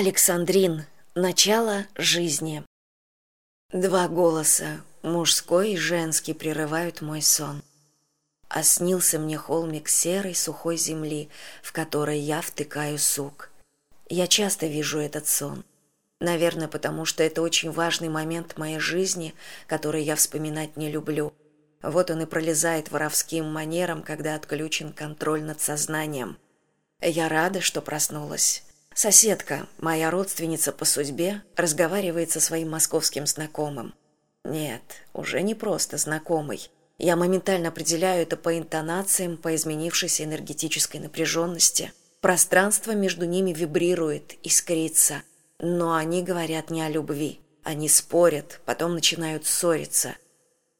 Александрин. Начало жизни. Два голоса, мужской и женский, прерывают мой сон. А снился мне холмик серой сухой земли, в которой я втыкаю сук. Я часто вижу этот сон. Наверное, потому что это очень важный момент моей жизни, который я вспоминать не люблю. Вот он и пролезает воровским манером, когда отключен контроль над сознанием. Я рада, что проснулась соседка моя родственница по судьбе разговаривает со своим московским знакомым. Нет уже не просто знакомый. Я моментально определяю это по интонациям по изменившейся энергетической напряженности. Пространство между ними вибрирует искрится. Но они говорят не о любви. Они спорят потом начинают ссориться.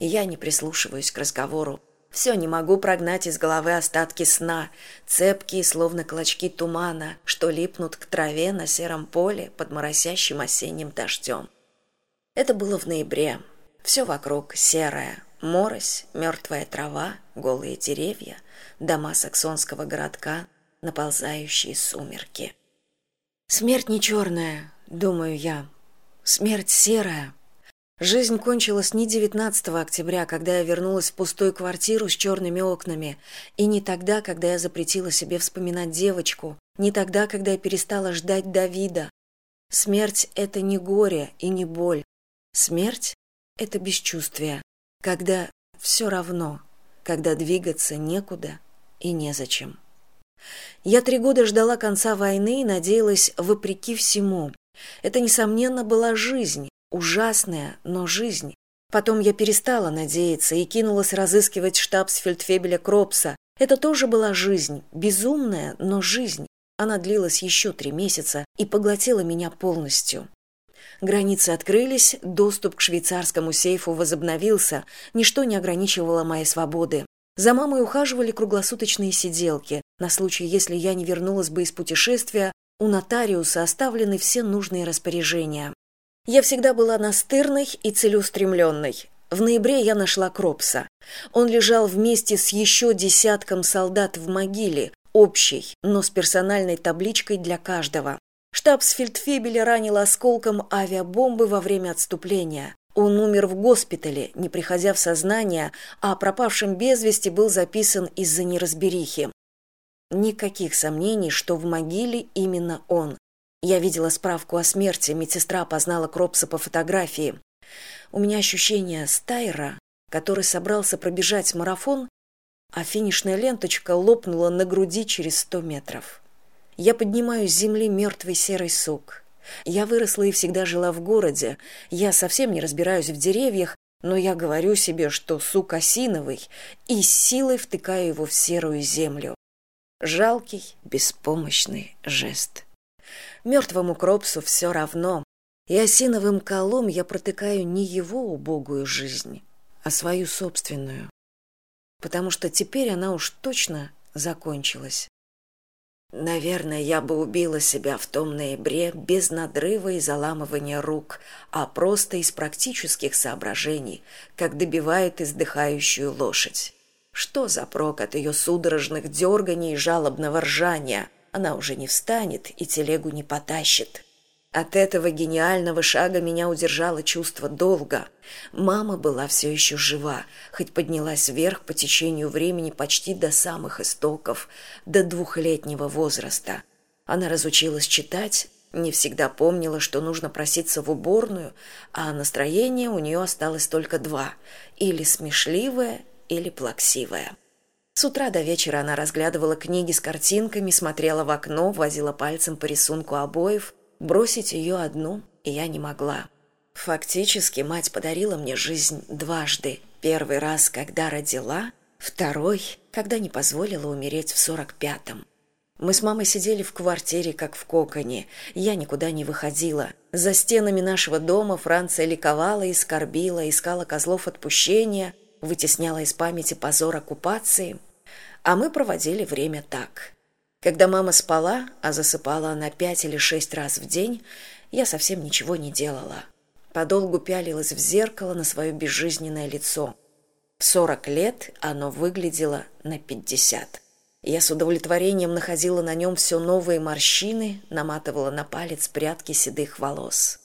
И я не прислушиваюсь к разговору все не могу прогнать из головы остатки сна. Цепкие словно клочки тумана что липнут к траве на сером поле под моросящим осенним дождем это было в ноябре. Все вокруг серое. Морось мертвая трава голые деревья дома саксонского городка наползающие сумерки. Смерть не черная думаю я. Смерть серая Жизнь кончилась не 19 октября, когда я вернулась в пустую квартиру с черными окнами, и не тогда, когда я запретила себе вспоминать девочку, не тогда, когда я перестала ждать Давида. Смерть — это не горе и не боль. Смерть — это бесчувствие, когда все равно, когда двигаться некуда и незачем. Я три года ждала конца войны и надеялась вопреки всему. Это, несомненно, была жизнь, ужасная но жизнь. Потом я перестала надеяться и кинулась разыскивать штаб с фельдфебеля кропса. Это тоже была жизнь безумная но жизнь. Она длилась еще три месяца и поглотила меня полностью. Границы открылись доступ к швейцарскому сейфу возобновился ничто не ограничивало моей свободы. За мамой ухаживали круглосуточные сиделки. На случай если я не вернулась бы из путешествия у нотариуса оставлены все нужные распоряжения я всегда была настырной и целеустремленной. В ноябре я нашла кропса. Он лежал вместе с еще десятком солдат в могиле общей но с персональной табличкой для каждого. Штабсфельдфебеля ранил осколком авиабомбы во время отступления. Он умер в госпитале не приходя в сознание а пропавшим без вести был записан из за неразберихи. Никаких сомнений что в могиле именно он я видела справку о смерти, медсестра познала Кропса по фотографии. У меня ощущение стайра, который собрался пробежать марафон, а финишная ленточка лопнула на груди через сто метров. Я поднимаю с земли мертвый серый сук. Я выросла и всегда жила в городе. Я совсем не разбираюсь в деревьях, но я говорю себе, что сук осиновый, и силой втыкаю его в серую землю. Жалкий, беспомощный жест мертвому кропсу все равно и осиновым колом я протыкаю не его убогую жизнь а свою собственную потому что теперь она уж точно закончилась. Наверное я бы убила себя в том ноябре без надрыва и заламывания рук а просто из практических соображений как добивает издыхающую лошадь. Что за прок от ее судорожных дерганий и жалобного ржания она уже не встанет и телегу не потащит. От этого гениального шага меня удержало чувство долга. Мама была все еще жива, хоть поднялась вверх по течению времени почти до самых истоков, до двухлетнего возраста. Она разучилась читать, не всегда помнила, что нужно проситься в уборную, а настроение у нее осталось только два – или смешливое, или плаксивое. С утра до вечера она разглядывала книги с картинками, смотрела в окно, возила пальцем по рисунку обоев. Бросить ее одну я не могла. Фактически мать подарила мне жизнь дважды. Первый раз, когда родила, второй, когда не позволила умереть в сорок пятом. Мы с мамой сидели в квартире, как в коконе. Я никуда не выходила. За стенами нашего дома Франция ликовала и скорбила, искала козлов отпущения, вытесняла из памяти позор оккупации – а мы проводили время так. Когда мама спала, а засыпала она пять или шесть раз в день, я совсем ничего не делала. Подолгу пялилась в зеркало на свое безжизненное лицо. В сорок лет оно выглядело на пятьдесят. я с удовлетворением находила на нем все новые морщины наматывала на палец прядки седых волос